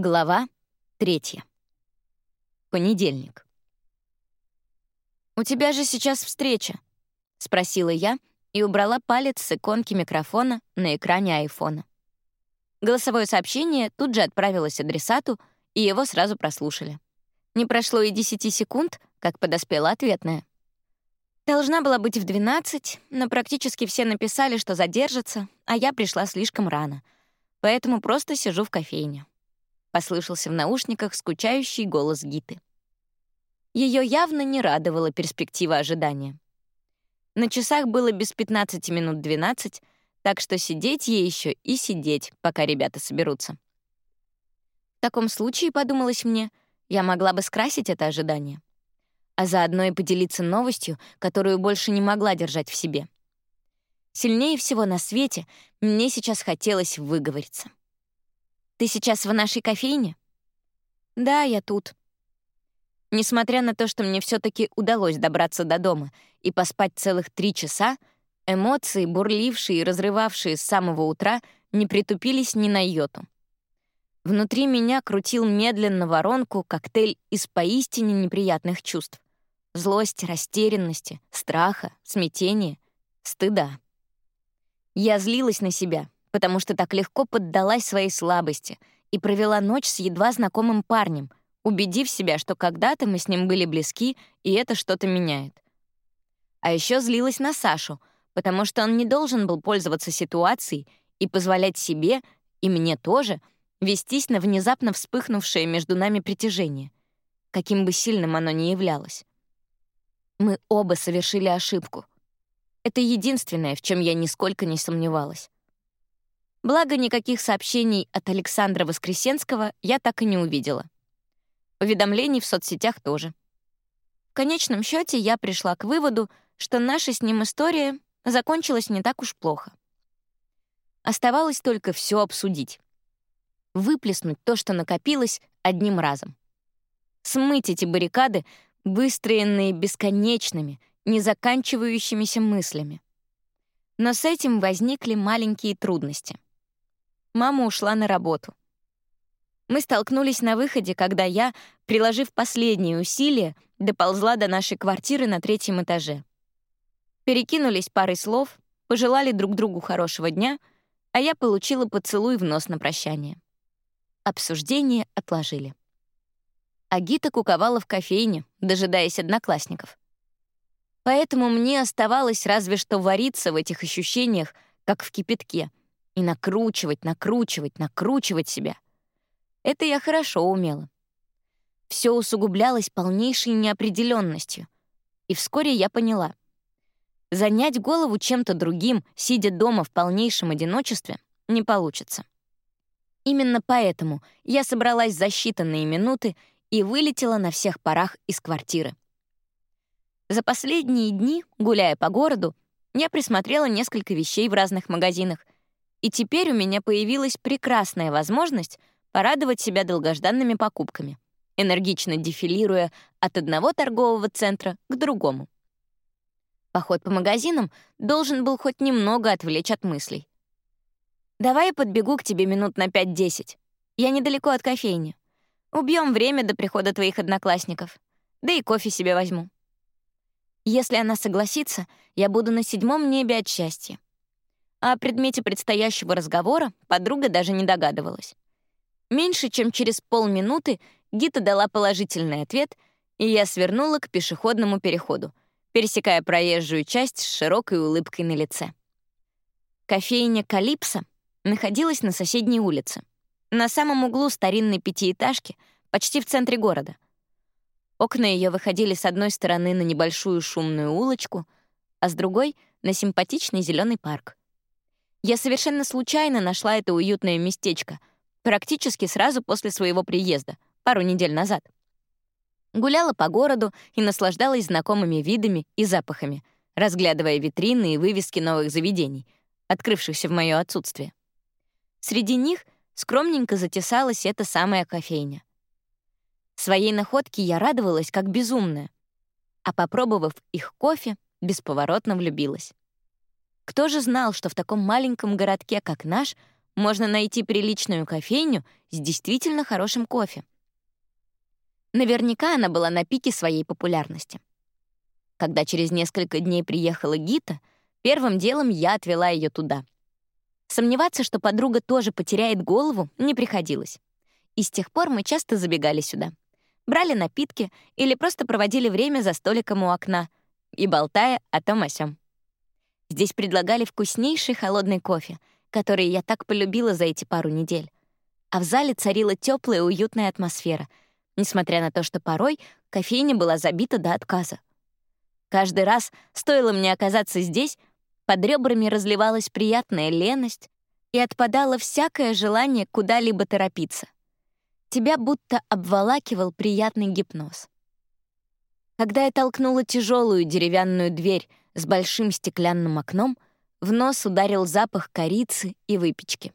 Глава третья. Понедельник. «У тебя же сейчас встреча», — спросила я и убрала палец с иконки микрофона на экране айфона. Голосовое сообщение тут же отправилось адресату, и его сразу прослушали. Не прошло и 10 секунд, как подоспела ответная. Должна была быть в 12, но практически все написали, что задержатся, а я пришла слишком рано, поэтому просто сижу в кофейне. — послышался в наушниках скучающий голос Гиты. Ее явно не радовала перспектива ожидания. На часах было без 15 минут 12, так что сидеть ей еще и сидеть, пока ребята соберутся. В таком случае, подумалось мне, я могла бы скрасить это ожидание, а заодно и поделиться новостью, которую больше не могла держать в себе. Сильнее всего на свете мне сейчас хотелось выговориться. Ты сейчас в нашей кофейне? Да, я тут. Несмотря на то, что мне все таки удалось добраться до дома и поспать целых три часа, эмоции, бурлившие и разрывавшие с самого утра, не притупились ни на йоту. Внутри меня крутил медленно воронку коктейль из поистине неприятных чувств. Злости, растерянности, страха, смятения, стыда. Я злилась на себя, потому что так легко поддалась своей слабости и провела ночь с едва знакомым парнем, убедив себя, что когда-то мы с ним были близки, и это что-то меняет. А еще злилась на Сашу, потому что он не должен был пользоваться ситуацией и позволять себе, и мне тоже, вестись на внезапно вспыхнувшее между нами притяжение, каким бы сильным оно ни являлось. Мы оба совершили ошибку. Это единственное, в чем я нисколько не сомневалась. Благо, никаких сообщений от Александра Воскресенского я так и не увидела. Уведомлений в соцсетях тоже. В конечном счете я пришла к выводу, что наша с ним история закончилась не так уж плохо. Оставалось только все обсудить. Выплеснуть то, что накопилось, одним разом. Смыть эти баррикады, выстроенные бесконечными, незаканчивающимися мыслями. Но с этим возникли маленькие трудности — Мама ушла на работу. Мы столкнулись на выходе, когда я, приложив последние усилия, доползла до нашей квартиры на третьем этаже. Перекинулись парой слов, пожелали друг другу хорошего дня, а я получила поцелуй в нос на прощание. Обсуждение отложили. Агита куковала в кофейне, дожидаясь одноклассников. Поэтому мне оставалось разве что вариться в этих ощущениях, как в кипятке — и накручивать, накручивать, накручивать себя. Это я хорошо умела. Все усугублялось полнейшей неопределенностью. И вскоре я поняла. Занять голову чем-то другим, сидя дома в полнейшем одиночестве, не получится. Именно поэтому я собралась за считанные минуты и вылетела на всех парах из квартиры. За последние дни, гуляя по городу, я присмотрела несколько вещей в разных магазинах — и теперь у меня появилась прекрасная возможность порадовать себя долгожданными покупками, энергично дефилируя от одного торгового центра к другому. Поход по магазинам должен был хоть немного отвлечь от мыслей. «Давай я подбегу к тебе минут на 5-10. Я недалеко от кофейни. Убьем время до прихода твоих одноклассников. Да и кофе себе возьму». Если она согласится, я буду на седьмом небе от счастья. О предмете предстоящего разговора подруга даже не догадывалась. Меньше чем через полминуты Гита дала положительный ответ, и я свернула к пешеходному переходу, пересекая проезжую часть с широкой улыбкой на лице. Кофейня «Калипсо» находилась на соседней улице, на самом углу старинной пятиэтажки, почти в центре города. Окна ее выходили с одной стороны на небольшую шумную улочку, а с другой — на симпатичный зеленый парк. Я совершенно случайно нашла это уютное местечко, практически сразу после своего приезда, пару недель назад. Гуляла по городу и наслаждалась знакомыми видами и запахами, разглядывая витрины и вывески новых заведений, открывшихся в моё отсутствие. Среди них скромненько затесалась эта самая кофейня. Своей находке я радовалась как безумная, а попробовав их кофе, бесповоротно влюбилась. Кто же знал, что в таком маленьком городке, как наш, можно найти приличную кофейню с действительно хорошим кофе. Наверняка она была на пике своей популярности. Когда через несколько дней приехала Гита, первым делом я отвела ее туда. Сомневаться, что подруга тоже потеряет голову, не приходилось. И с тех пор мы часто забегали сюда. Брали напитки или просто проводили время за столиком у окна и болтая о том о сём. Здесь предлагали вкуснейший холодный кофе, который я так полюбила за эти пару недель. А в зале царила теплая, уютная атмосфера, несмотря на то, что порой кофейня была забита до отказа. Каждый раз, стоило мне оказаться здесь, под ребрами разливалась приятная леность и отпадало всякое желание куда-либо торопиться. Тебя будто обволакивал приятный гипноз. Когда я толкнула тяжелую деревянную дверь с большим стеклянным окном, в нос ударил запах корицы и выпечки.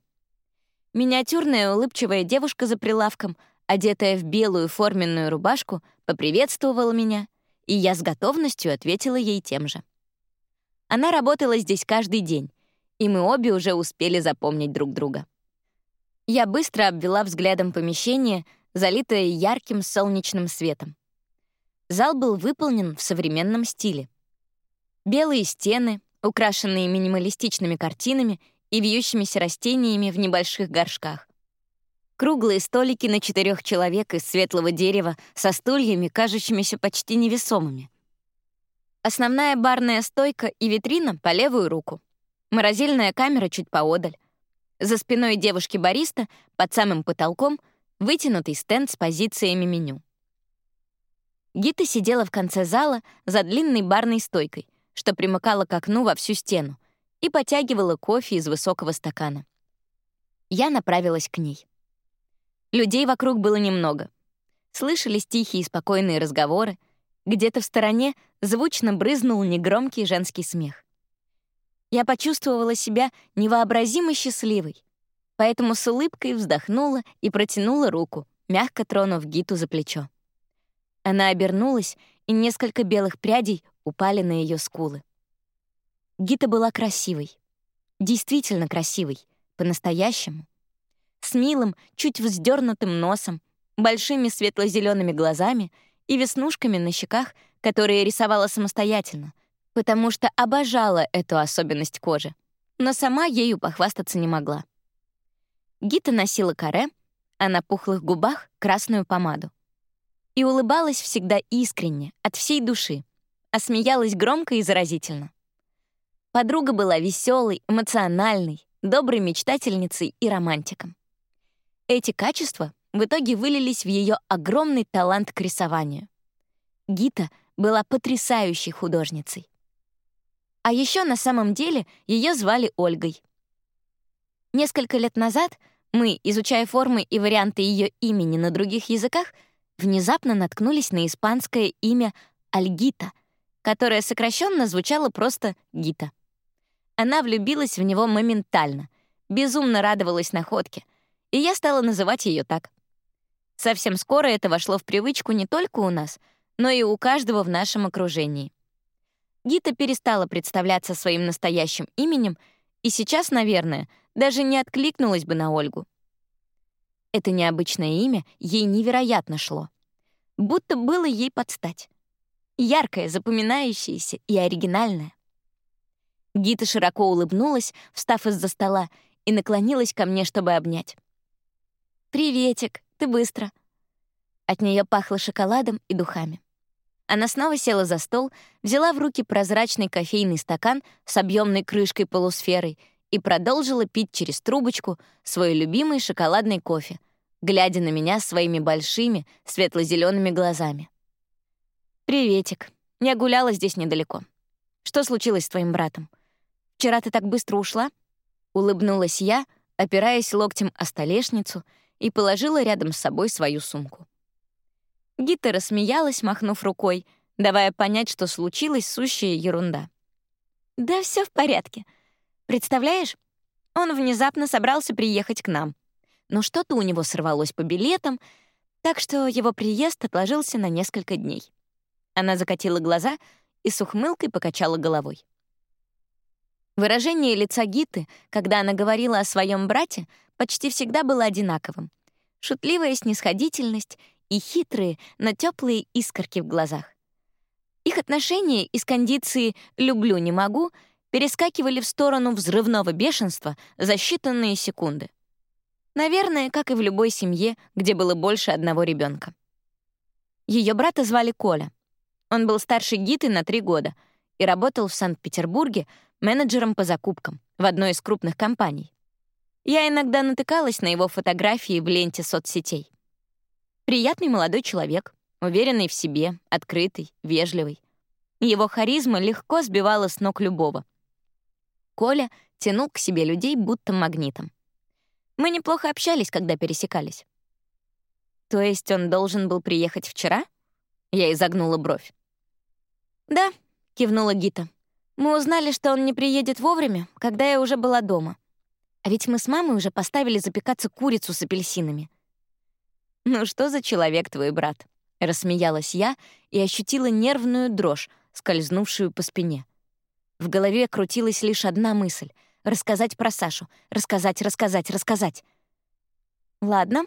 Миниатюрная улыбчивая девушка за прилавком, одетая в белую форменную рубашку, поприветствовала меня, и я с готовностью ответила ей тем же. Она работала здесь каждый день, и мы обе уже успели запомнить друг друга. Я быстро обвела взглядом помещение, залитое ярким солнечным светом. Зал был выполнен в современном стиле. Белые стены, украшенные минималистичными картинами и вьющимися растениями в небольших горшках. Круглые столики на четырех человек из светлого дерева со стульями, кажущимися почти невесомыми. Основная барная стойка и витрина по левую руку. Морозильная камера чуть поодаль. За спиной девушки-бариста, под самым потолком, вытянутый стенд с позициями меню. Гита сидела в конце зала за длинной барной стойкой, что примыкало к окну во всю стену, и потягивала кофе из высокого стакана. Я направилась к ней. Людей вокруг было немного. Слышались тихие и спокойные разговоры. Где-то в стороне звучно брызнул негромкий женский смех. Я почувствовала себя невообразимо счастливой, поэтому с улыбкой вздохнула и протянула руку, мягко тронув Гиту за плечо. Она обернулась, и несколько белых прядей упали на ее скулы. Гита была красивой. Действительно красивой. По-настоящему. С милым, чуть вздернутым носом, большими светло зелеными глазами и веснушками на щеках, которые рисовала самостоятельно, потому что обожала эту особенность кожи, но сама ею похвастаться не могла. Гита носила каре, а на пухлых губах — красную помаду и улыбалась всегда искренне, от всей души, а смеялась громко и заразительно. Подруга была веселой, эмоциональной, доброй мечтательницей и романтиком. Эти качества в итоге вылились в ее огромный талант к рисованию. Гита была потрясающей художницей. А еще на самом деле ее звали Ольгой. Несколько лет назад мы, изучая формы и варианты ее имени на других языках, внезапно наткнулись на испанское имя Альгита, которое сокращенно звучало просто Гита. Она влюбилась в него моментально, безумно радовалась находке, и я стала называть ее так. Совсем скоро это вошло в привычку не только у нас, но и у каждого в нашем окружении. Гита перестала представляться своим настоящим именем и сейчас, наверное, даже не откликнулась бы на Ольгу. Это необычное имя ей невероятно шло. Будто было ей подстать. Яркое, запоминающееся и оригинальное. Гита широко улыбнулась, встав из-за стола, и наклонилась ко мне, чтобы обнять. «Приветик, ты быстро». От нее пахло шоколадом и духами. Она снова села за стол, взяла в руки прозрачный кофейный стакан с объемной крышкой полусферой и продолжила пить через трубочку свой любимый шоколадный кофе, глядя на меня своими большими светло-зелеными глазами. «Приветик. Я гуляла здесь недалеко. Что случилось с твоим братом? Вчера ты так быстро ушла?» Улыбнулась я, опираясь локтем о столешницу, и положила рядом с собой свою сумку. Гита рассмеялась, махнув рукой, давая понять, что случилось сущая ерунда. «Да все в порядке. Представляешь, он внезапно собрался приехать к нам. Но что-то у него сорвалось по билетам, так что его приезд отложился на несколько дней. Она закатила глаза и с ухмылкой покачала головой. Выражение лица Гиты, когда она говорила о своем брате, почти всегда было одинаковым. Шутливая снисходительность и хитрые, но теплые искорки в глазах. Их отношения из кондиции «люблю, не могу» перескакивали в сторону взрывного бешенства за считанные секунды. Наверное, как и в любой семье, где было больше одного ребенка. Ее брата звали Коля. Он был старше Гиты на три года и работал в Санкт-Петербурге менеджером по закупкам в одной из крупных компаний. Я иногда натыкалась на его фотографии в ленте соцсетей. Приятный молодой человек, уверенный в себе, открытый, вежливый. Его харизма легко сбивала с ног любого. Коля тянул к себе людей будто магнитом. Мы неплохо общались, когда пересекались. То есть он должен был приехать вчера? Я изогнула бровь. Да, кивнула Гита. Мы узнали, что он не приедет вовремя, когда я уже была дома. А ведь мы с мамой уже поставили запекаться курицу с апельсинами. Ну что за человек твой брат? Рассмеялась я и ощутила нервную дрожь, скользнувшую по спине. В голове крутилась лишь одна мысль — рассказать про Сашу. Рассказать, рассказать, рассказать. «Ладно.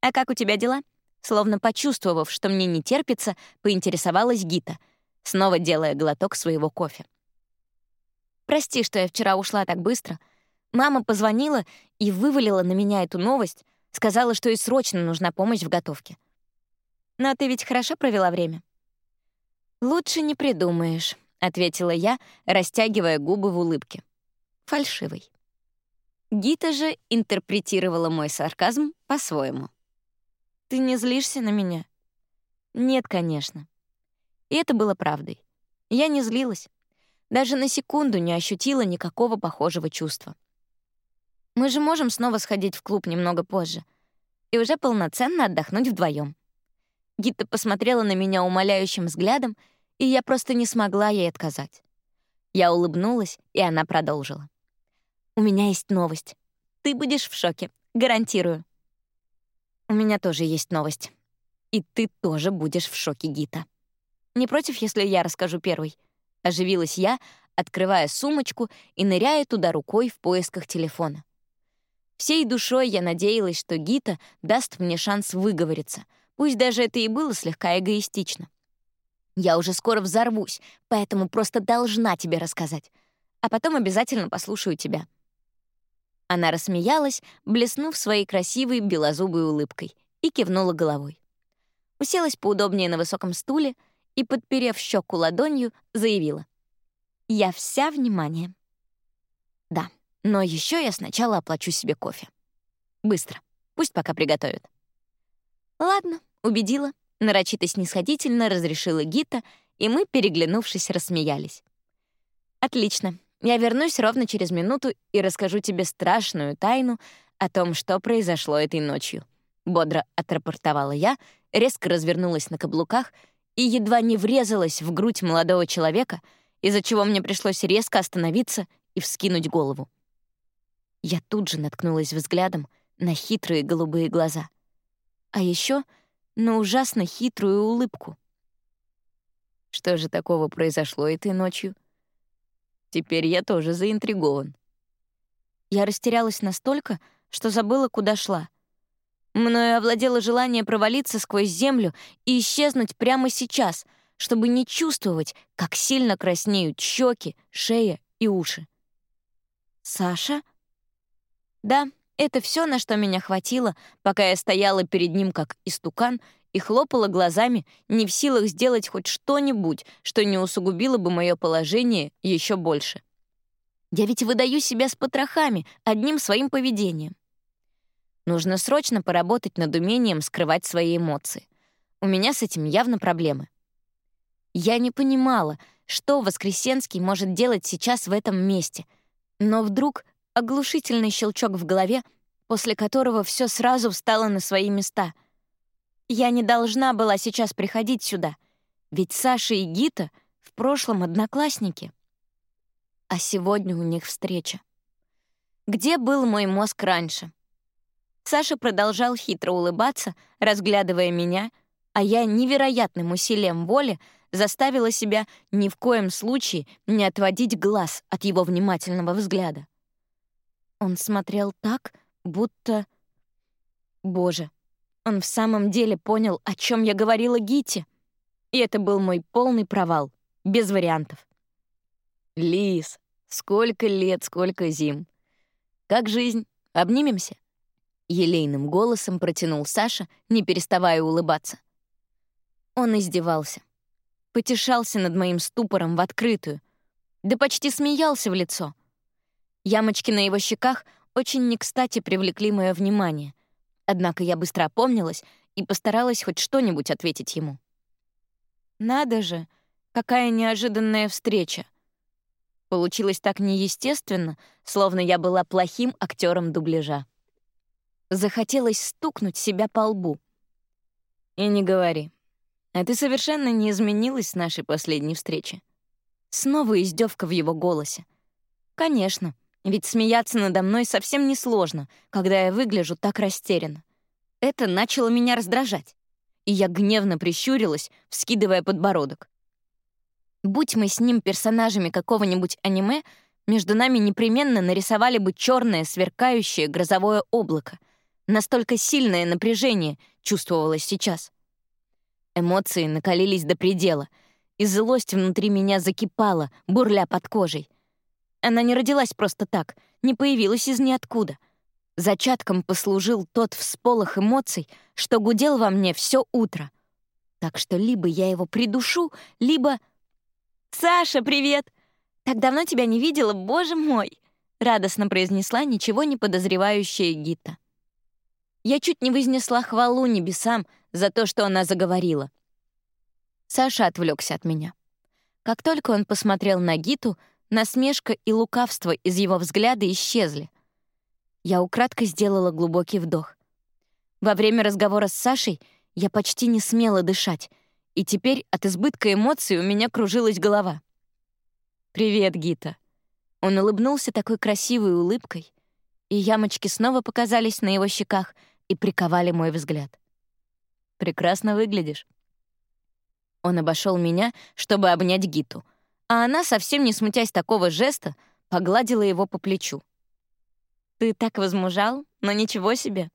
А как у тебя дела?» Словно почувствовав, что мне не терпится, поинтересовалась Гита, снова делая глоток своего кофе. «Прости, что я вчера ушла так быстро. Мама позвонила и вывалила на меня эту новость, сказала, что ей срочно нужна помощь в готовке. Но ты ведь хорошо провела время?» «Лучше не придумаешь», ответила я, растягивая губы в улыбке. Фальшивый. Гита же интерпретировала мой сарказм по-своему. Ты не злишься на меня? Нет, конечно. И это было правдой. Я не злилась. Даже на секунду не ощутила никакого похожего чувства. Мы же можем снова сходить в клуб немного позже и уже полноценно отдохнуть вдвоем. Гита посмотрела на меня умоляющим взглядом и я просто не смогла ей отказать. Я улыбнулась, и она продолжила. «У меня есть новость. Ты будешь в шоке, гарантирую». «У меня тоже есть новость. И ты тоже будешь в шоке, Гита. Не против, если я расскажу первой?» Оживилась я, открывая сумочку и ныряя туда рукой в поисках телефона. Всей душой я надеялась, что Гита даст мне шанс выговориться, пусть даже это и было слегка эгоистично. Я уже скоро взорвусь, поэтому просто должна тебе рассказать. А потом обязательно послушаю тебя». Она рассмеялась, блеснув своей красивой белозубой улыбкой, и кивнула головой. Уселась поудобнее на высоком стуле и, подперев щеку ладонью, заявила. «Я вся внимание». «Да, но еще я сначала оплачу себе кофе. Быстро, пусть пока приготовят». «Ладно», — убедила нарочито снисходительно разрешила Гита, и мы, переглянувшись, рассмеялись. «Отлично. Я вернусь ровно через минуту и расскажу тебе страшную тайну о том, что произошло этой ночью», — бодро отрапортовала я, резко развернулась на каблуках и едва не врезалась в грудь молодого человека, из-за чего мне пришлось резко остановиться и вскинуть голову. Я тут же наткнулась взглядом на хитрые голубые глаза. А еще на ужасно хитрую улыбку. Что же такого произошло этой ночью? Теперь я тоже заинтригован. Я растерялась настолько, что забыла, куда шла. Мною овладело желание провалиться сквозь землю и исчезнуть прямо сейчас, чтобы не чувствовать, как сильно краснеют щеки, шея и уши. «Саша?» «Да, это все, на что меня хватило, пока я стояла перед ним как истукан и хлопала глазами, не в силах сделать хоть что-нибудь, что не усугубило бы мое положение еще больше. Я ведь выдаю себя с потрохами, одним своим поведением. Нужно срочно поработать над умением скрывать свои эмоции. У меня с этим явно проблемы. Я не понимала, что Воскресенский может делать сейчас в этом месте, но вдруг оглушительный щелчок в голове, после которого все сразу встало на свои места. Я не должна была сейчас приходить сюда, ведь Саша и Гита в прошлом одноклассники. А сегодня у них встреча. Где был мой мозг раньше? Саша продолжал хитро улыбаться, разглядывая меня, а я невероятным усилием воли заставила себя ни в коем случае не отводить глаз от его внимательного взгляда. Он смотрел так, будто... Боже, он в самом деле понял, о чем я говорила Гите. И это был мой полный провал, без вариантов. «Лис, сколько лет, сколько зим. Как жизнь? Обнимемся?» Елейным голосом протянул Саша, не переставая улыбаться. Он издевался. Потешался над моим ступором в открытую. Да почти смеялся в лицо. Ямочки на его щеках очень не кстати привлекли мое внимание. Однако я быстро опомнилась и постаралась хоть что-нибудь ответить ему. «Надо же, какая неожиданная встреча!» Получилось так неестественно, словно я была плохим актером дубляжа. Захотелось стукнуть себя по лбу. «И не говори. А ты совершенно не изменилась с нашей последней встречи». Снова издевка в его голосе. «Конечно, ведь смеяться надо мной совсем несложно, когда я выгляжу так растерянно. Это начало меня раздражать, и я гневно прищурилась, вскидывая подбородок. Будь мы с ним персонажами какого-нибудь аниме, между нами непременно нарисовали бы черное сверкающее грозовое облако. Настолько сильное напряжение чувствовалось сейчас. Эмоции накалились до предела, и злость внутри меня закипала, бурля под кожей. Она не родилась просто так, не появилась из ниоткуда. Зачатком послужил тот всполох эмоций, что гудел во мне все утро. Так что либо я его придушу, либо... «Саша, привет! Так давно тебя не видела, боже мой!» — радостно произнесла ничего не подозревающая Гита. Я чуть не вознесла хвалу небесам за то, что она заговорила. Саша отвлекся от меня. Как только он посмотрел на Гиту, насмешка и лукавство из его взгляда исчезли. Я украдкой сделала глубокий вдох. Во время разговора с Сашей я почти не смела дышать, и теперь от избытка эмоций у меня кружилась голова. «Привет, Гита». Он улыбнулся такой красивой улыбкой, и ямочки снова показались на его щеках и приковали мой взгляд. «Прекрасно выглядишь». Он обошел меня, чтобы обнять Гиту, а она, совсем не смутясь такого жеста, погладила его по плечу. «Ты так возмужал, но ничего себе».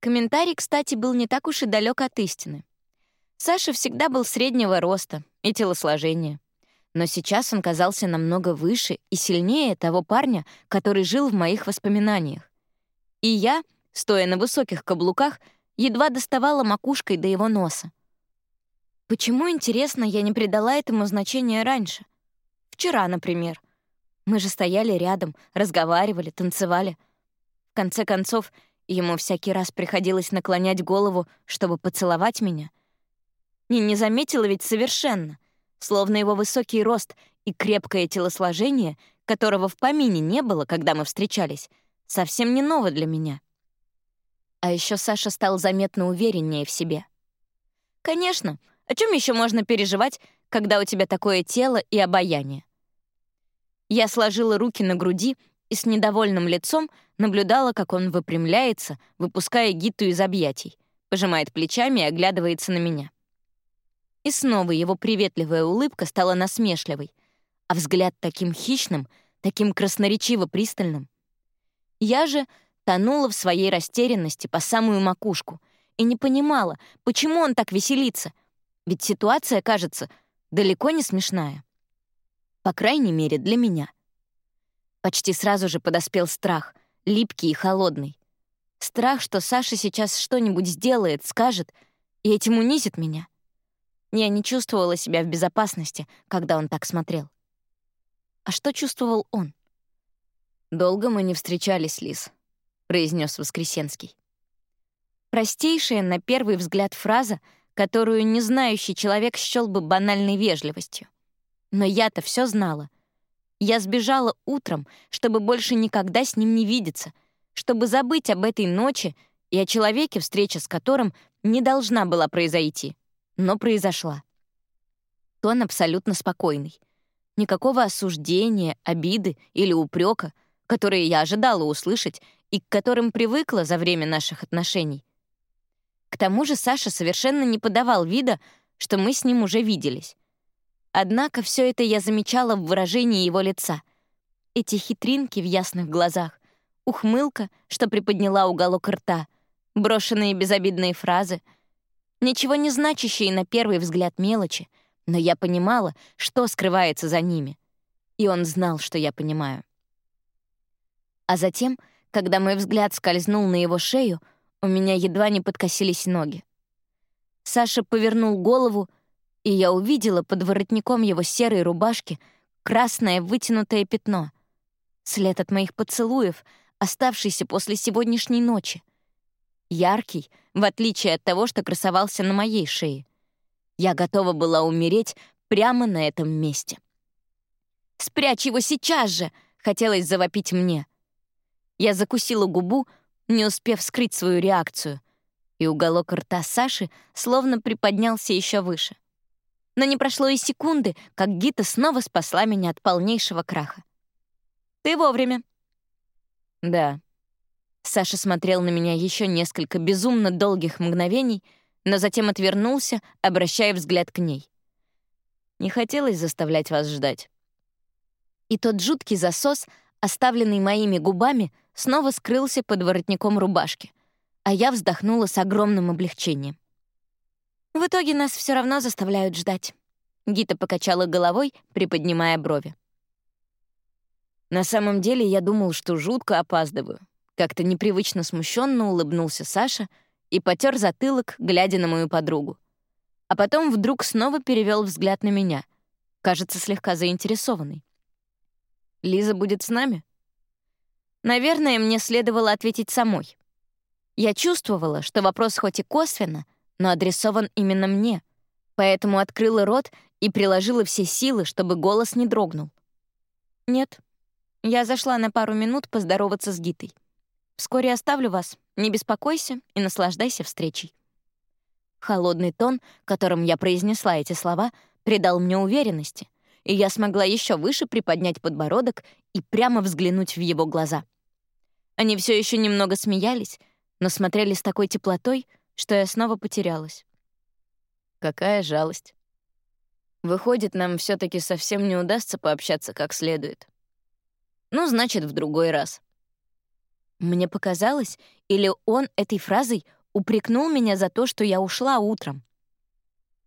Комментарий, кстати, был не так уж и далек от истины. Саша всегда был среднего роста и телосложения. Но сейчас он казался намного выше и сильнее того парня, который жил в моих воспоминаниях. И я, стоя на высоких каблуках, едва доставала макушкой до его носа. Почему, интересно, я не придала этому значения раньше? Вчера, например. Мы же стояли рядом, разговаривали, танцевали. В конце концов, ему всякий раз приходилось наклонять голову, чтобы поцеловать меня — и не заметила ведь совершенно, словно его высокий рост и крепкое телосложение, которого в помине не было, когда мы встречались, совсем не ново для меня. А еще Саша стал заметно увереннее в себе. Конечно, о чем еще можно переживать, когда у тебя такое тело и обаяние? Я сложила руки на груди и с недовольным лицом наблюдала, как он выпрямляется, выпуская Гиту из объятий, пожимает плечами и оглядывается на меня. И снова его приветливая улыбка стала насмешливой, а взгляд таким хищным, таким красноречиво пристальным. Я же тонула в своей растерянности по самую макушку и не понимала, почему он так веселится, ведь ситуация, кажется, далеко не смешная. По крайней мере, для меня. Почти сразу же подоспел страх, липкий и холодный. Страх, что Саша сейчас что-нибудь сделает, скажет, и этим унизит меня. Я не чувствовала себя в безопасности, когда он так смотрел. А что чувствовал он? «Долго мы не встречались, Лис», — произнес Воскресенский. Простейшая на первый взгляд фраза, которую незнающий человек счёл бы банальной вежливостью. Но я-то все знала. Я сбежала утром, чтобы больше никогда с ним не видеться, чтобы забыть об этой ночи и о человеке, встреча с которым не должна была произойти но произошла. Тон абсолютно спокойный. Никакого осуждения, обиды или упрека, которые я ожидала услышать и к которым привыкла за время наших отношений. К тому же Саша совершенно не подавал вида, что мы с ним уже виделись. Однако все это я замечала в выражении его лица. Эти хитринки в ясных глазах, ухмылка, что приподняла уголок рта, брошенные безобидные фразы, ничего не значащие на первый взгляд мелочи, но я понимала, что скрывается за ними. И он знал, что я понимаю. А затем, когда мой взгляд скользнул на его шею, у меня едва не подкосились ноги. Саша повернул голову, и я увидела под воротником его серой рубашки красное вытянутое пятно. След от моих поцелуев, оставшийся после сегодняшней ночи. Яркий, в отличие от того, что красовался на моей шее. Я готова была умереть прямо на этом месте. «Спрячь его сейчас же!» — хотелось завопить мне. Я закусила губу, не успев скрыть свою реакцию, и уголок рта Саши словно приподнялся еще выше. Но не прошло и секунды, как Гита снова спасла меня от полнейшего краха. «Ты вовремя». «Да». Саша смотрел на меня еще несколько безумно долгих мгновений, но затем отвернулся, обращая взгляд к ней. Не хотелось заставлять вас ждать. И тот жуткий засос, оставленный моими губами, снова скрылся под воротником рубашки, а я вздохнула с огромным облегчением. В итоге нас все равно заставляют ждать. Гита покачала головой, приподнимая брови. На самом деле я думал, что жутко опаздываю. Как-то непривычно смущенно улыбнулся Саша и потер затылок, глядя на мою подругу. А потом вдруг снова перевел взгляд на меня, кажется, слегка заинтересованный. «Лиза будет с нами?» Наверное, мне следовало ответить самой. Я чувствовала, что вопрос хоть и косвенно, но адресован именно мне, поэтому открыла рот и приложила все силы, чтобы голос не дрогнул. «Нет, я зашла на пару минут поздороваться с Гитой. Вскоре оставлю вас, не беспокойся и наслаждайся встречей». Холодный тон, которым я произнесла эти слова, придал мне уверенности, и я смогла еще выше приподнять подбородок и прямо взглянуть в его глаза. Они все еще немного смеялись, но смотрели с такой теплотой, что я снова потерялась. Какая жалость. Выходит, нам все таки совсем не удастся пообщаться как следует. Ну, значит, в другой раз. Мне показалось, или он этой фразой упрекнул меня за то, что я ушла утром.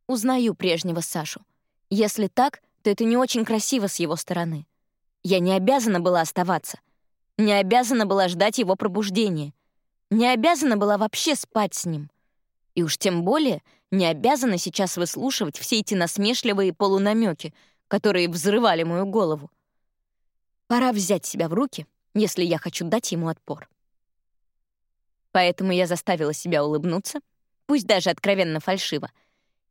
Узнаю прежнего Сашу. Если так, то это не очень красиво с его стороны. Я не обязана была оставаться. Не обязана была ждать его пробуждения. Не обязана была вообще спать с ним. И уж тем более не обязана сейчас выслушивать все эти насмешливые полунамеки, которые взрывали мою голову. Пора взять себя в руки, если я хочу дать ему отпор. Поэтому я заставила себя улыбнуться, пусть даже откровенно фальшиво,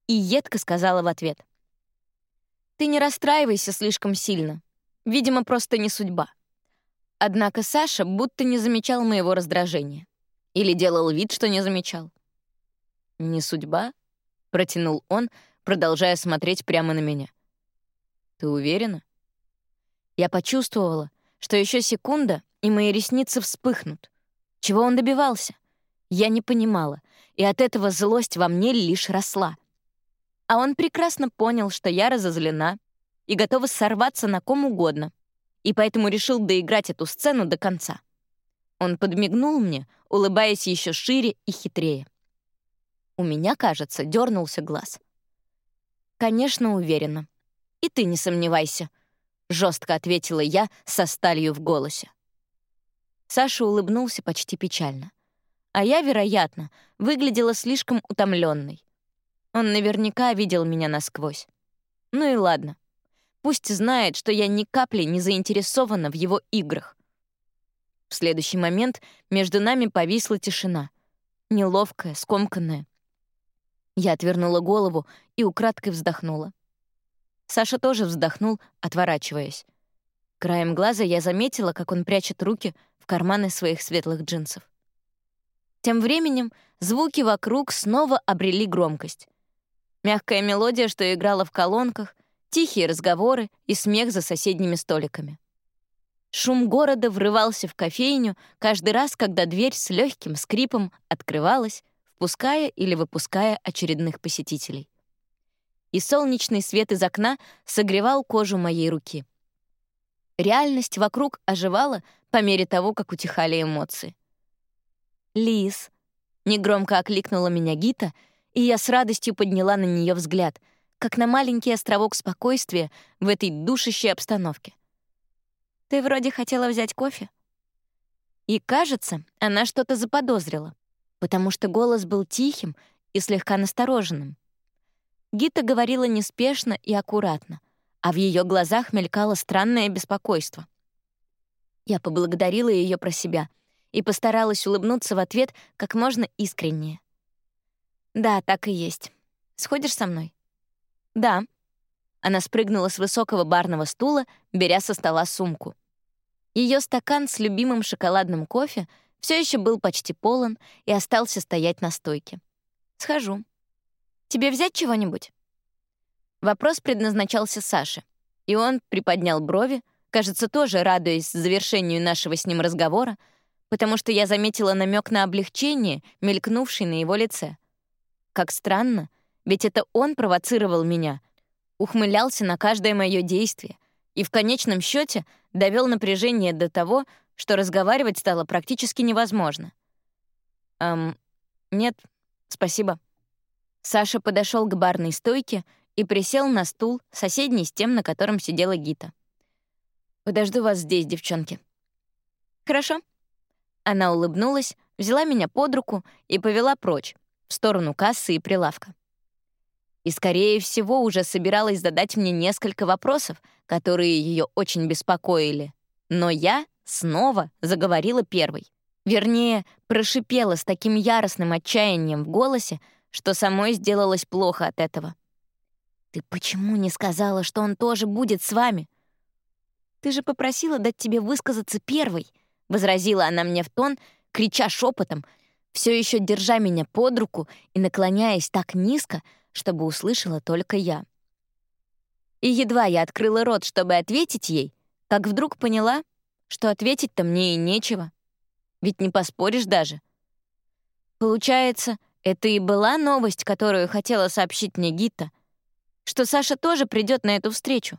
и едко сказала в ответ. «Ты не расстраивайся слишком сильно. Видимо, просто не судьба». Однако Саша будто не замечал моего раздражения. Или делал вид, что не замечал. «Не судьба?» — протянул он, продолжая смотреть прямо на меня. «Ты уверена?» Я почувствовала, что еще секунда, и мои ресницы вспыхнут. Чего он добивался? Я не понимала, и от этого злость во мне лишь росла. А он прекрасно понял, что я разозлена и готова сорваться на ком угодно, и поэтому решил доиграть эту сцену до конца. Он подмигнул мне, улыбаясь еще шире и хитрее. У меня, кажется, дернулся глаз. «Конечно, уверена. И ты не сомневайся», — жестко ответила я со сталью в голосе. Саша улыбнулся почти печально. А я, вероятно, выглядела слишком утомленной. Он наверняка видел меня насквозь. Ну и ладно. Пусть знает, что я ни капли не заинтересована в его играх. В следующий момент между нами повисла тишина. Неловкая, скомканная. Я отвернула голову и украдкой вздохнула. Саша тоже вздохнул, отворачиваясь. Краем глаза я заметила, как он прячет руки в карманы своих светлых джинсов. Тем временем звуки вокруг снова обрели громкость. Мягкая мелодия, что играла в колонках, тихие разговоры и смех за соседними столиками. Шум города врывался в кофейню каждый раз, когда дверь с легким скрипом открывалась, впуская или выпуская очередных посетителей. и солнечный свет из окна согревал кожу моей руки. Реальность вокруг оживала по мере того, как утихали эмоции. «Лис», — негромко окликнула меня Гита, и я с радостью подняла на нее взгляд, как на маленький островок спокойствия в этой душащей обстановке. «Ты вроде хотела взять кофе?» И, кажется, она что-то заподозрила, потому что голос был тихим и слегка настороженным. Гита говорила неспешно и аккуратно, а в ее глазах мелькало странное беспокойство. Я поблагодарила ее про себя и постаралась улыбнуться в ответ как можно искреннее. «Да, так и есть. Сходишь со мной?» «Да». Она спрыгнула с высокого барного стула, беря со стола сумку. Ее стакан с любимым шоколадным кофе все еще был почти полон и остался стоять на стойке. «Схожу», Тебе взять чего-нибудь?» Вопрос предназначался Саше, и он приподнял брови, кажется, тоже радуясь завершению нашего с ним разговора, потому что я заметила намек на облегчение, мелькнувший на его лице. Как странно, ведь это он провоцировал меня, ухмылялся на каждое мое действие и в конечном счете довел напряжение до того, что разговаривать стало практически невозможно. «Эм, нет, спасибо». Саша подошел к барной стойке и присел на стул, соседний с тем, на котором сидела Гита. «Подожду вас здесь, девчонки». «Хорошо». Она улыбнулась, взяла меня под руку и повела прочь, в сторону кассы и прилавка. И, скорее всего, уже собиралась задать мне несколько вопросов, которые ее очень беспокоили. Но я снова заговорила первой. Вернее, прошипела с таким яростным отчаянием в голосе, что самой сделалось плохо от этого. «Ты почему не сказала, что он тоже будет с вами?» «Ты же попросила дать тебе высказаться первой», — возразила она мне в тон, крича шепотом, все еще держа меня под руку и наклоняясь так низко, чтобы услышала только я. И едва я открыла рот, чтобы ответить ей, как вдруг поняла, что ответить-то мне и нечего. Ведь не поспоришь даже. Получается, это и была новость, которую хотела сообщить мне Гита, что Саша тоже придет на эту встречу.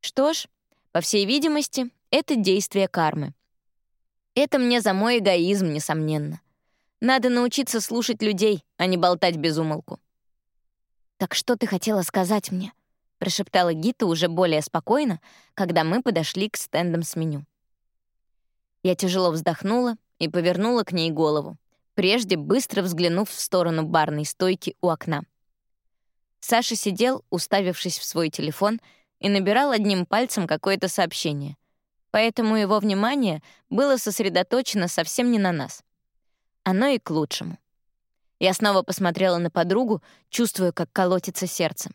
Что ж, по всей видимости, это действие кармы. Это мне за мой эгоизм, несомненно. Надо научиться слушать людей, а не болтать без умолку. «Так что ты хотела сказать мне?» — прошептала Гита уже более спокойно, когда мы подошли к стендам с меню. Я тяжело вздохнула и повернула к ней голову прежде быстро взглянув в сторону барной стойки у окна. Саша сидел, уставившись в свой телефон, и набирал одним пальцем какое-то сообщение. Поэтому его внимание было сосредоточено совсем не на нас. Оно и к лучшему. Я снова посмотрела на подругу, чувствуя, как колотится сердце.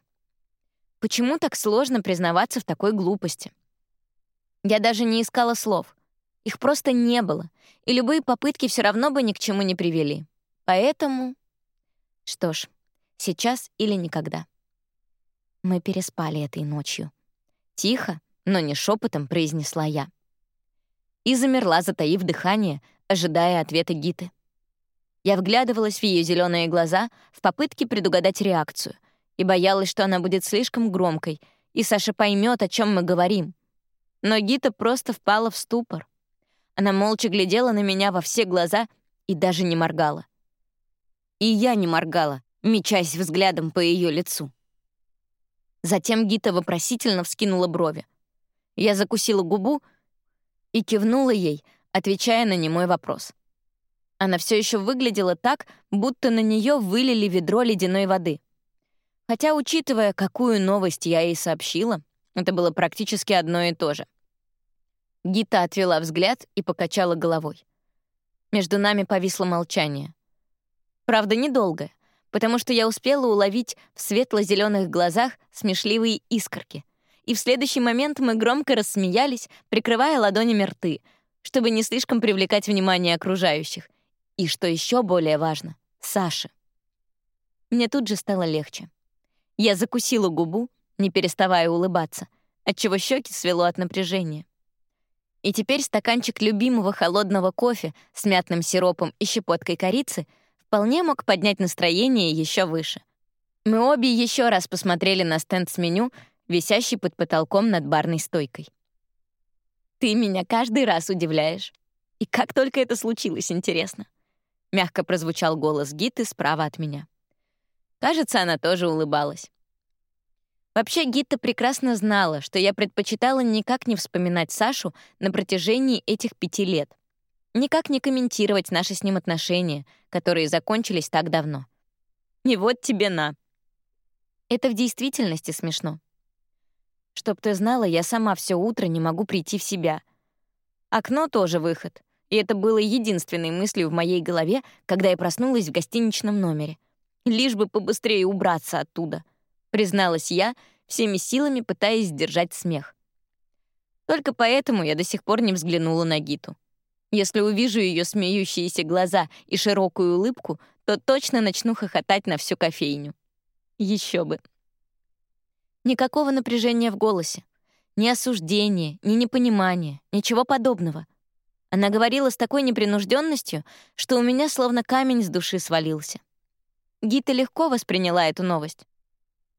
Почему так сложно признаваться в такой глупости? Я даже не искала слов. Их просто не было, и любые попытки все равно бы ни к чему не привели. Поэтому... Что ж, сейчас или никогда. Мы переспали этой ночью. Тихо, но не шепотом произнесла я. И замерла, затаив дыхание, ожидая ответа Гиты. Я вглядывалась в ее зеленые глаза в попытке предугадать реакцию и боялась, что она будет слишком громкой, и Саша поймет, о чем мы говорим. Но Гита просто впала в ступор. Она молча глядела на меня во все глаза и даже не моргала. И я не моргала, мечась взглядом по ее лицу. Затем Гита вопросительно вскинула брови. Я закусила губу и кивнула ей, отвечая на немой вопрос. Она все еще выглядела так, будто на нее вылили ведро ледяной воды. Хотя, учитывая, какую новость я ей сообщила, это было практически одно и то же. Гита отвела взгляд и покачала головой. Между нами повисло молчание. Правда, недолго, потому что я успела уловить в светло зеленых глазах смешливые искорки. И в следующий момент мы громко рассмеялись, прикрывая ладонями рты, чтобы не слишком привлекать внимание окружающих. И, что еще более важно, Саши. Мне тут же стало легче. Я закусила губу, не переставая улыбаться, отчего щеки свело от напряжения. И теперь стаканчик любимого холодного кофе с мятным сиропом и щепоткой корицы вполне мог поднять настроение еще выше. Мы обе еще раз посмотрели на стенд с меню, висящий под потолком над барной стойкой. «Ты меня каждый раз удивляешь. И как только это случилось, интересно?» Мягко прозвучал голос Гиты справа от меня. Кажется, она тоже улыбалась. Вообще, Гита прекрасно знала, что я предпочитала никак не вспоминать Сашу на протяжении этих пяти лет. Никак не комментировать наши с ним отношения, которые закончились так давно. И вот тебе на. Это в действительности смешно. Чтоб ты знала, я сама все утро не могу прийти в себя. Окно тоже выход. И это было единственной мыслью в моей голове, когда я проснулась в гостиничном номере. Лишь бы побыстрее убраться оттуда — призналась я, всеми силами пытаясь сдержать смех. Только поэтому я до сих пор не взглянула на Гиту. Если увижу ее смеющиеся глаза и широкую улыбку, то точно начну хохотать на всю кофейню. Еще бы. Никакого напряжения в голосе, ни осуждения, ни непонимания, ничего подобного. Она говорила с такой непринужденностью, что у меня словно камень с души свалился. Гита легко восприняла эту новость.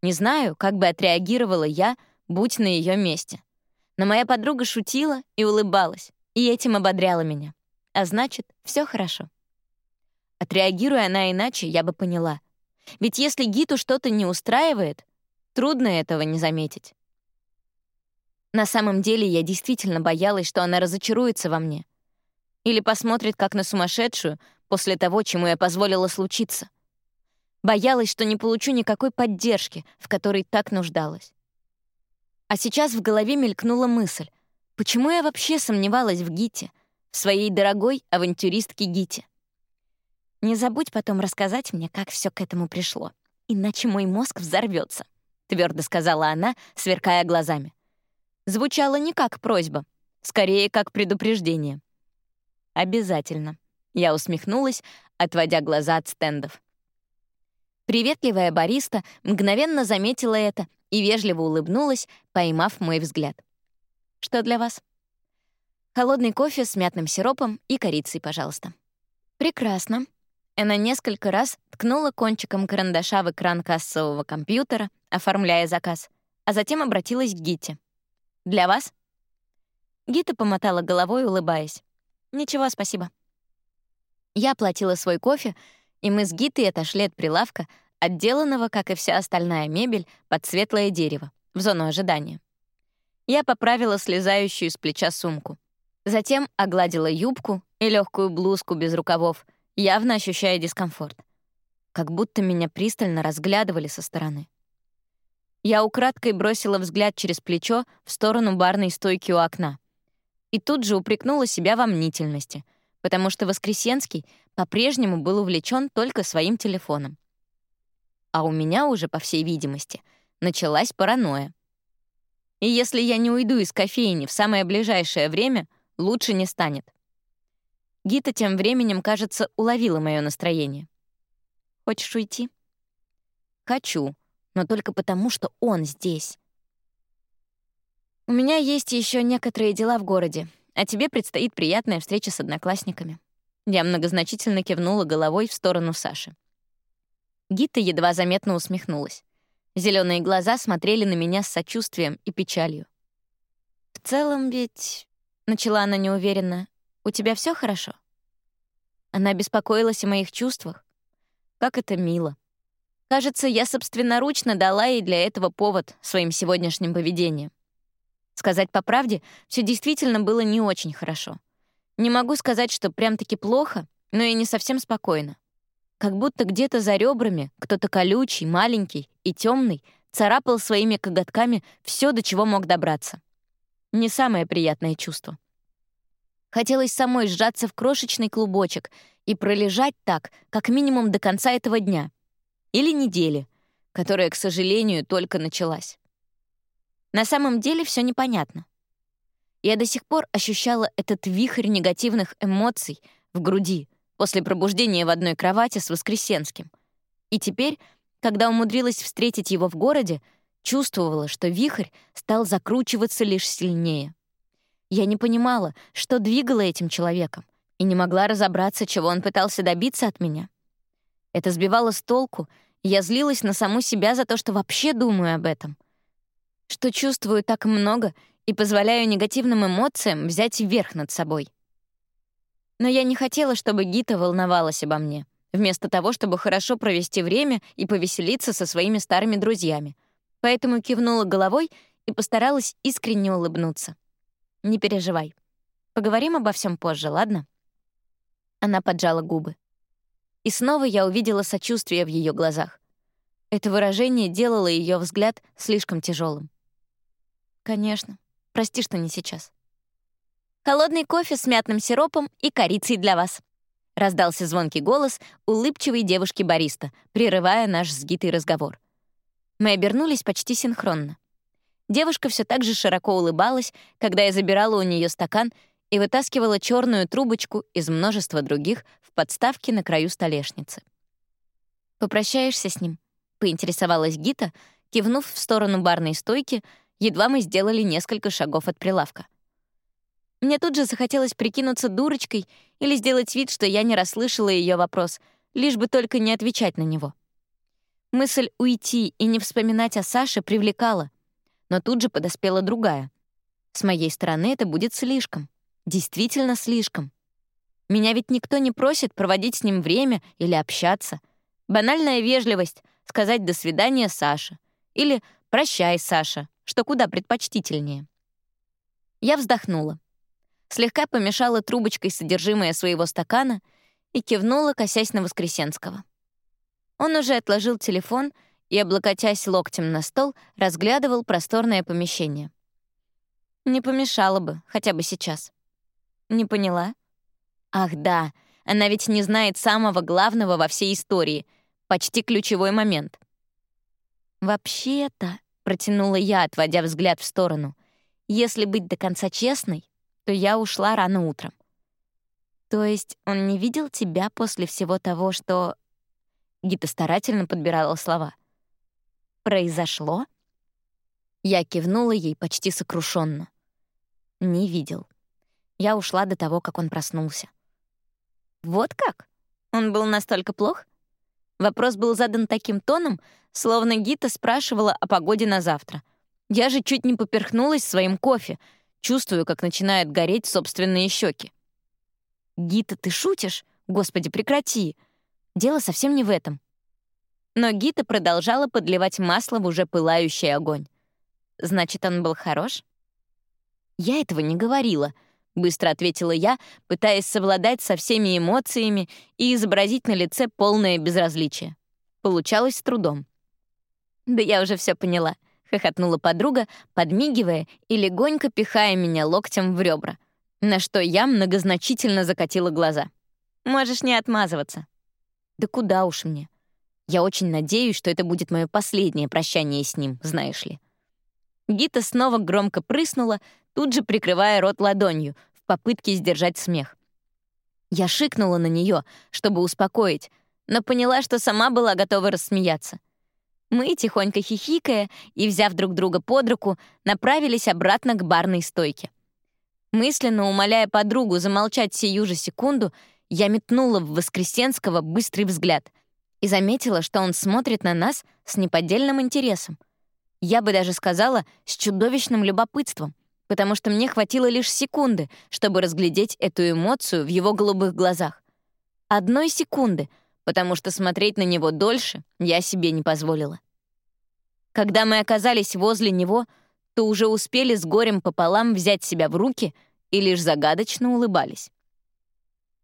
Не знаю, как бы отреагировала я, будь на ее месте. Но моя подруга шутила и улыбалась, и этим ободряла меня. А значит, все хорошо. Отреагируя она иначе, я бы поняла. Ведь если Гиту что-то не устраивает, трудно этого не заметить. На самом деле я действительно боялась, что она разочаруется во мне. Или посмотрит как на сумасшедшую после того, чему я позволила случиться. Боялась, что не получу никакой поддержки, в которой так нуждалась. А сейчас в голове мелькнула мысль, почему я вообще сомневалась в Гите, в своей дорогой авантюристке Гите. Не забудь потом рассказать мне, как все к этому пришло, иначе мой мозг взорвется, твердо сказала она, сверкая глазами. Звучало не как просьба, скорее как предупреждение. Обязательно. Я усмехнулась, отводя глаза от стендов. Приветливая бариста мгновенно заметила это и вежливо улыбнулась, поймав мой взгляд. «Что для вас?» «Холодный кофе с мятным сиропом и корицей, пожалуйста». «Прекрасно». Она несколько раз ткнула кончиком карандаша в экран кассового компьютера, оформляя заказ, а затем обратилась к Гите. «Для вас?» Гита помотала головой, улыбаясь. «Ничего, спасибо». Я оплатила свой кофе, и мы с Гитой отошли от прилавка, отделанного, как и вся остальная мебель, под светлое дерево, в зону ожидания. Я поправила слезающую с плеча сумку. Затем огладила юбку и легкую блузку без рукавов, явно ощущая дискомфорт. Как будто меня пристально разглядывали со стороны. Я украдкой бросила взгляд через плечо в сторону барной стойки у окна. И тут же упрекнула себя во мнительности, потому что Воскресенский по-прежнему был увлечен только своим телефоном. А у меня уже, по всей видимости, началась паранойя. И если я не уйду из кофейни в самое ближайшее время, лучше не станет. Гита тем временем, кажется, уловила мое настроение. «Хочешь уйти?» «Хочу, но только потому, что он здесь». «У меня есть еще некоторые дела в городе, а тебе предстоит приятная встреча с одноклассниками». Я многозначительно кивнула головой в сторону Саши. Гита едва заметно усмехнулась. Зеленые глаза смотрели на меня с сочувствием и печалью. «В целом ведь...» — начала она неуверенно. «У тебя все хорошо?» Она беспокоилась о моих чувствах. Как это мило. Кажется, я собственноручно дала ей для этого повод своим сегодняшним поведением. Сказать по правде, все действительно было не очень хорошо. Не могу сказать, что прям-таки плохо, но и не совсем спокойно. Как будто где-то за ребрами кто-то колючий, маленький и темный царапал своими коготками все, до чего мог добраться. Не самое приятное чувство. Хотелось самой сжаться в крошечный клубочек и пролежать так, как минимум до конца этого дня. Или недели, которая, к сожалению, только началась. На самом деле все непонятно. Я до сих пор ощущала этот вихрь негативных эмоций в груди после пробуждения в одной кровати с Воскресенским. И теперь, когда умудрилась встретить его в городе, чувствовала, что вихрь стал закручиваться лишь сильнее. Я не понимала, что двигало этим человеком, и не могла разобраться, чего он пытался добиться от меня. Это сбивало с толку, Я злилась на саму себя за то, что вообще думаю об этом. Что чувствую так много и позволяю негативным эмоциям взять верх над собой. Но я не хотела, чтобы Гита волновалась обо мне, вместо того, чтобы хорошо провести время и повеселиться со своими старыми друзьями. Поэтому кивнула головой и постаралась искренне улыбнуться. «Не переживай. Поговорим обо всем позже, ладно?» Она поджала губы. И снова я увидела сочувствие в ее глазах. Это выражение делало ее взгляд слишком тяжелым. «Конечно. Прости, что не сейчас». «Холодный кофе с мятным сиропом и корицей для вас», — раздался звонкий голос улыбчивой девушки-бариста, прерывая наш сгитый разговор. Мы обернулись почти синхронно. Девушка все так же широко улыбалась, когда я забирала у нее стакан и вытаскивала черную трубочку из множества других в подставке на краю столешницы. «Попрощаешься с ним?» — поинтересовалась Гита, кивнув в сторону барной стойки, едва мы сделали несколько шагов от прилавка. Мне тут же захотелось прикинуться дурочкой или сделать вид, что я не расслышала ее вопрос, лишь бы только не отвечать на него. Мысль уйти и не вспоминать о Саше привлекала, но тут же подоспела другая. С моей стороны это будет слишком. Действительно слишком. Меня ведь никто не просит проводить с ним время или общаться. Банальная вежливость — сказать «до свидания, Саша» или «прощай, Саша», что куда предпочтительнее. Я вздохнула. Слегка помешала трубочкой содержимое своего стакана и кивнула, косясь на Воскресенского. Он уже отложил телефон и, облокотясь локтем на стол, разглядывал просторное помещение. Не помешало бы, хотя бы сейчас. Не поняла? Ах да, она ведь не знает самого главного во всей истории, почти ключевой момент. «Вообще-то», — протянула я, отводя взгляд в сторону, «если быть до конца честной, то я ушла рано утром. То есть он не видел тебя после всего того, что...» Гита старательно подбирала слова. «Произошло?» Я кивнула ей почти сокрушенно. «Не видел. Я ушла до того, как он проснулся. Вот как? Он был настолько плох? Вопрос был задан таким тоном, словно Гита спрашивала о погоде на завтра. Я же чуть не поперхнулась своим кофе, чувствую, как начинают гореть собственные щеки. «Гита, ты шутишь? Господи, прекрати! Дело совсем не в этом». Но Гита продолжала подливать масло в уже пылающий огонь. «Значит, он был хорош?» «Я этого не говорила», быстро ответила я, пытаясь совладать со всеми эмоциями и изобразить на лице полное безразличие. Получалось с трудом. «Да я уже все поняла», — хохотнула подруга, подмигивая и легонько пихая меня локтем в ребра, на что я многозначительно закатила глаза. «Можешь не отмазываться». «Да куда уж мне. Я очень надеюсь, что это будет мое последнее прощание с ним, знаешь ли». Гита снова громко прыснула, тут же прикрывая рот ладонью, попытке сдержать смех. Я шикнула на нее, чтобы успокоить, но поняла, что сама была готова рассмеяться. Мы, тихонько хихикая и, взяв друг друга под руку, направились обратно к барной стойке. Мысленно умоляя подругу замолчать сию же секунду, я метнула в Воскресенского быстрый взгляд и заметила, что он смотрит на нас с неподдельным интересом. Я бы даже сказала, с чудовищным любопытством — потому что мне хватило лишь секунды, чтобы разглядеть эту эмоцию в его голубых глазах. Одной секунды, потому что смотреть на него дольше я себе не позволила. Когда мы оказались возле него, то уже успели с горем пополам взять себя в руки и лишь загадочно улыбались.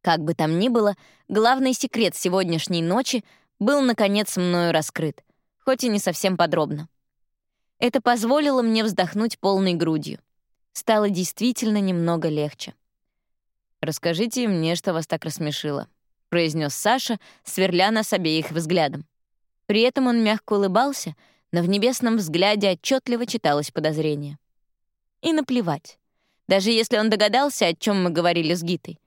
Как бы там ни было, главный секрет сегодняшней ночи был, наконец, мною раскрыт, хоть и не совсем подробно. Это позволило мне вздохнуть полной грудью стало действительно немного легче. «Расскажите мне, что вас так рассмешило», — произнес Саша, сверля нас обеих взглядом. При этом он мягко улыбался, но в небесном взгляде отчетливо читалось подозрение. И наплевать. Даже если он догадался, о чем мы говорили с Гитой.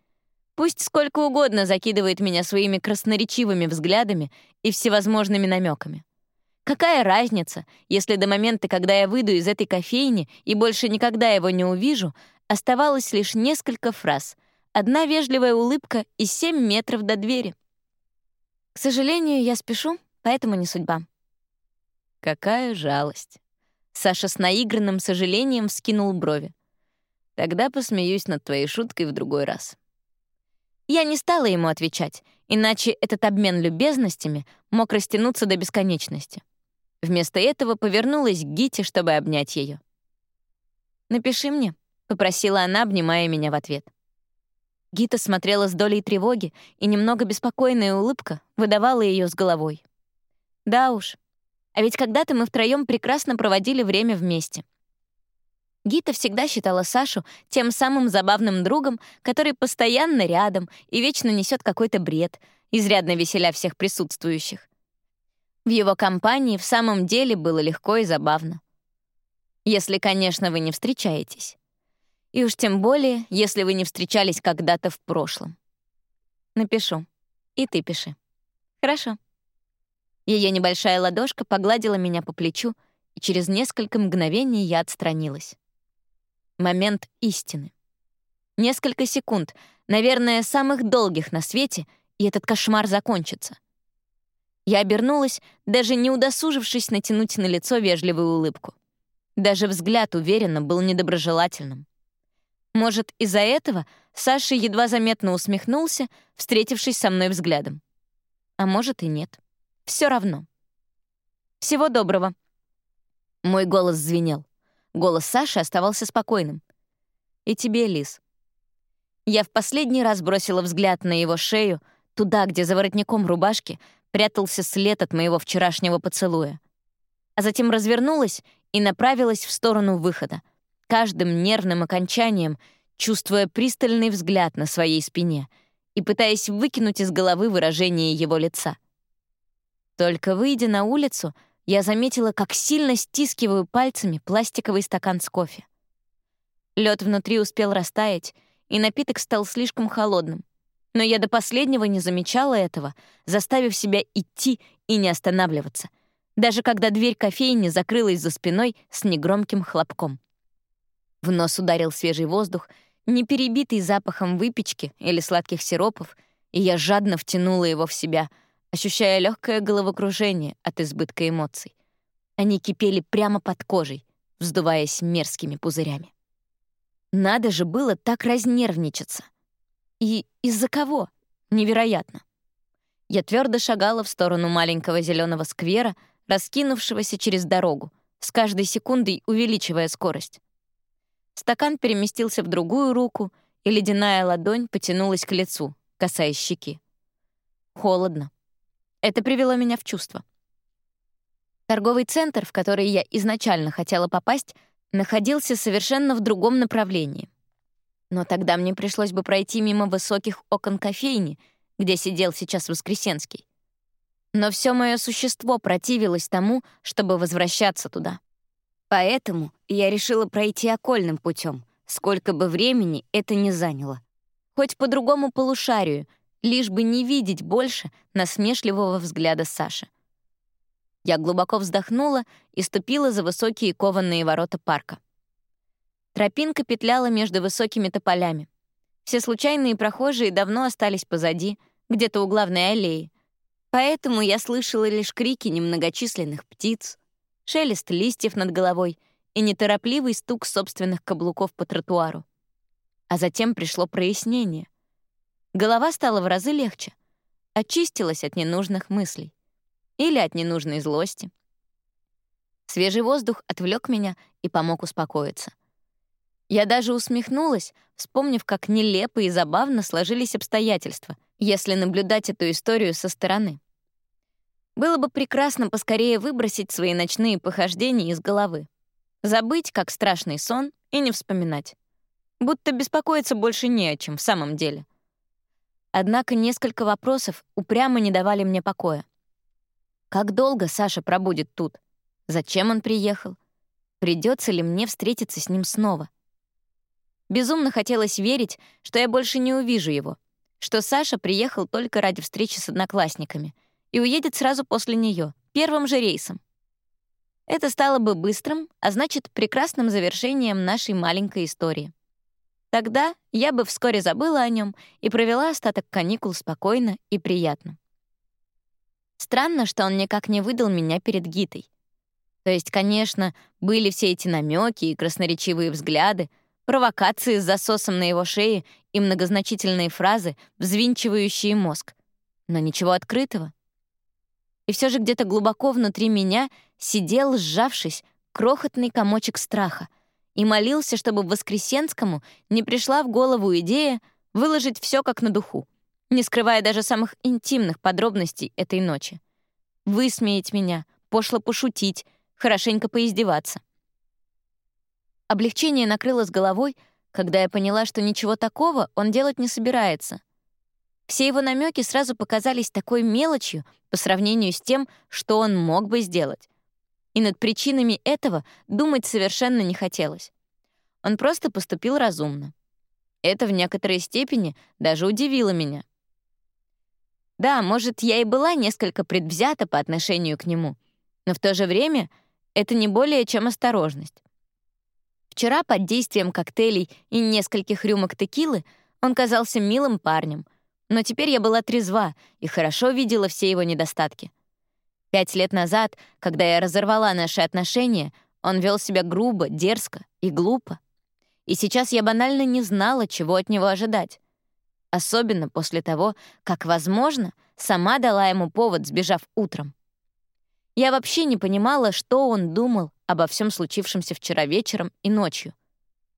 Пусть сколько угодно закидывает меня своими красноречивыми взглядами и всевозможными намеками. Какая разница, если до момента, когда я выйду из этой кофейни и больше никогда его не увижу, оставалось лишь несколько фраз, одна вежливая улыбка и семь метров до двери? К сожалению, я спешу, поэтому не судьба. Какая жалость. Саша с наигранным сожалением вскинул брови. Тогда посмеюсь над твоей шуткой в другой раз. Я не стала ему отвечать, иначе этот обмен любезностями мог растянуться до бесконечности. Вместо этого повернулась к Гите, чтобы обнять ее. «Напиши мне», — попросила она, обнимая меня в ответ. Гита смотрела с долей тревоги, и немного беспокойная улыбка выдавала ее с головой. «Да уж. А ведь когда-то мы втроем прекрасно проводили время вместе. Гита всегда считала Сашу тем самым забавным другом, который постоянно рядом и вечно несет какой-то бред, изрядно веселя всех присутствующих. В его компании в самом деле было легко и забавно. Если, конечно, вы не встречаетесь. И уж тем более, если вы не встречались когда-то в прошлом. Напишу. И ты пиши. Хорошо. Ее небольшая ладошка погладила меня по плечу, и через несколько мгновений я отстранилась. Момент истины. Несколько секунд, наверное, самых долгих на свете, и этот кошмар закончится. Я обернулась, даже не удосужившись натянуть на лицо вежливую улыбку. Даже взгляд уверенно был недоброжелательным. Может, из-за этого Саша едва заметно усмехнулся, встретившись со мной взглядом. А может и нет. Все равно. «Всего доброго». Мой голос звенел. Голос Саши оставался спокойным. «И тебе, Лис». Я в последний раз бросила взгляд на его шею, туда, где за воротником рубашки прятался след от моего вчерашнего поцелуя. А затем развернулась и направилась в сторону выхода, каждым нервным окончанием чувствуя пристальный взгляд на своей спине и пытаясь выкинуть из головы выражение его лица. Только выйдя на улицу, я заметила, как сильно стискиваю пальцами пластиковый стакан с кофе. Лед внутри успел растаять, и напиток стал слишком холодным. Но я до последнего не замечала этого, заставив себя идти и не останавливаться, даже когда дверь кофейни закрылась за спиной с негромким хлопком. В нос ударил свежий воздух, не перебитый запахом выпечки или сладких сиропов, и я жадно втянула его в себя, ощущая легкое головокружение от избытка эмоций. Они кипели прямо под кожей, вздуваясь мерзкими пузырями. Надо же было так разнервничаться. И из-за кого? Невероятно. Я твердо шагала в сторону маленького зеленого сквера, раскинувшегося через дорогу, с каждой секундой увеличивая скорость. Стакан переместился в другую руку, и ледяная ладонь потянулась к лицу, касаясь щеки. Холодно. Это привело меня в чувство. Торговый центр, в который я изначально хотела попасть, находился совершенно в другом направлении. Но тогда мне пришлось бы пройти мимо высоких окон кофейни, где сидел сейчас Воскресенский. Но все мое существо противилось тому, чтобы возвращаться туда. Поэтому я решила пройти окольным путем, сколько бы времени это ни заняло. Хоть по другому полушарию, лишь бы не видеть больше насмешливого взгляда Саши. Я глубоко вздохнула и ступила за высокие кованые ворота парка. Тропинка петляла между высокими тополями. Все случайные прохожие давно остались позади, где-то у главной аллеи. Поэтому я слышала лишь крики немногочисленных птиц, шелест листьев над головой и неторопливый стук собственных каблуков по тротуару. А затем пришло прояснение. Голова стала в разы легче, очистилась от ненужных мыслей или от ненужной злости. Свежий воздух отвлек меня и помог успокоиться — я даже усмехнулась, вспомнив, как нелепо и забавно сложились обстоятельства, если наблюдать эту историю со стороны. Было бы прекрасно поскорее выбросить свои ночные похождения из головы. Забыть, как страшный сон, и не вспоминать. Будто беспокоиться больше не о чем в самом деле. Однако несколько вопросов упрямо не давали мне покоя. Как долго Саша пробудет тут? Зачем он приехал? Придется ли мне встретиться с ним снова? Безумно хотелось верить, что я больше не увижу его, что Саша приехал только ради встречи с одноклассниками и уедет сразу после нее, первым же рейсом. Это стало бы быстрым, а значит, прекрасным завершением нашей маленькой истории. Тогда я бы вскоре забыла о нем и провела остаток каникул спокойно и приятно. Странно, что он никак не выдал меня перед Гитой. То есть, конечно, были все эти намеки и красноречивые взгляды, провокации с засосом на его шее и многозначительные фразы, взвинчивающие мозг. Но ничего открытого. И все же где-то глубоко внутри меня сидел, сжавшись, крохотный комочек страха и молился, чтобы Воскресенскому не пришла в голову идея выложить все как на духу, не скрывая даже самых интимных подробностей этой ночи. Высмеять меня, пошло пошутить, хорошенько поиздеваться. Облегчение накрыло с головой, когда я поняла, что ничего такого он делать не собирается. Все его намеки сразу показались такой мелочью по сравнению с тем, что он мог бы сделать. И над причинами этого думать совершенно не хотелось. Он просто поступил разумно. Это в некоторой степени даже удивило меня. Да, может, я и была несколько предвзята по отношению к нему, но в то же время это не более чем осторожность. Вчера под действием коктейлей и нескольких рюмок текилы он казался милым парнем, но теперь я была трезва и хорошо видела все его недостатки. Пять лет назад, когда я разорвала наши отношения, он вел себя грубо, дерзко и глупо. И сейчас я банально не знала, чего от него ожидать. Особенно после того, как, возможно, сама дала ему повод, сбежав утром. Я вообще не понимала, что он думал обо всем случившемся вчера вечером и ночью.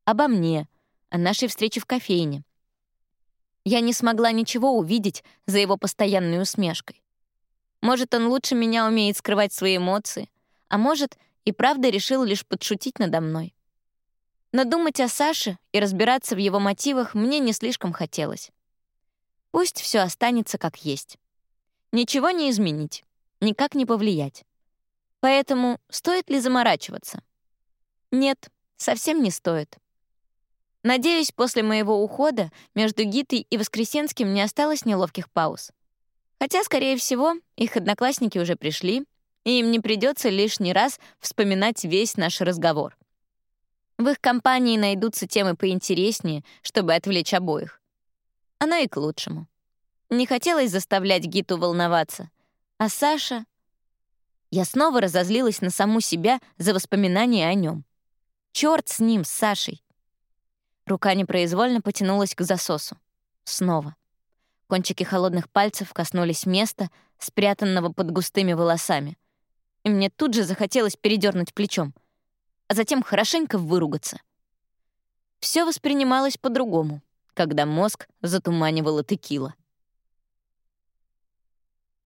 Обо мне, о нашей встрече в кофейне. Я не смогла ничего увидеть за его постоянной усмешкой. Может, он лучше меня умеет скрывать свои эмоции, а может, и правда решил лишь подшутить надо мной. Но думать о Саше и разбираться в его мотивах мне не слишком хотелось. Пусть все останется как есть. Ничего не изменить, никак не повлиять. Поэтому стоит ли заморачиваться? Нет, совсем не стоит. Надеюсь, после моего ухода между Гитой и Воскресенским не осталось неловких пауз. Хотя, скорее всего, их одноклассники уже пришли, и им не придется лишний раз вспоминать весь наш разговор. В их компании найдутся темы поинтереснее, чтобы отвлечь обоих. Оно и к лучшему. Не хотелось заставлять Гиту волноваться, а Саша я снова разозлилась на саму себя за воспоминания о нем. Черт с ним, с Сашей. Рука непроизвольно потянулась к засосу. Снова. Кончики холодных пальцев коснулись места, спрятанного под густыми волосами. И мне тут же захотелось передернуть плечом, а затем хорошенько выругаться. Все воспринималось по-другому, когда мозг затуманивала текила.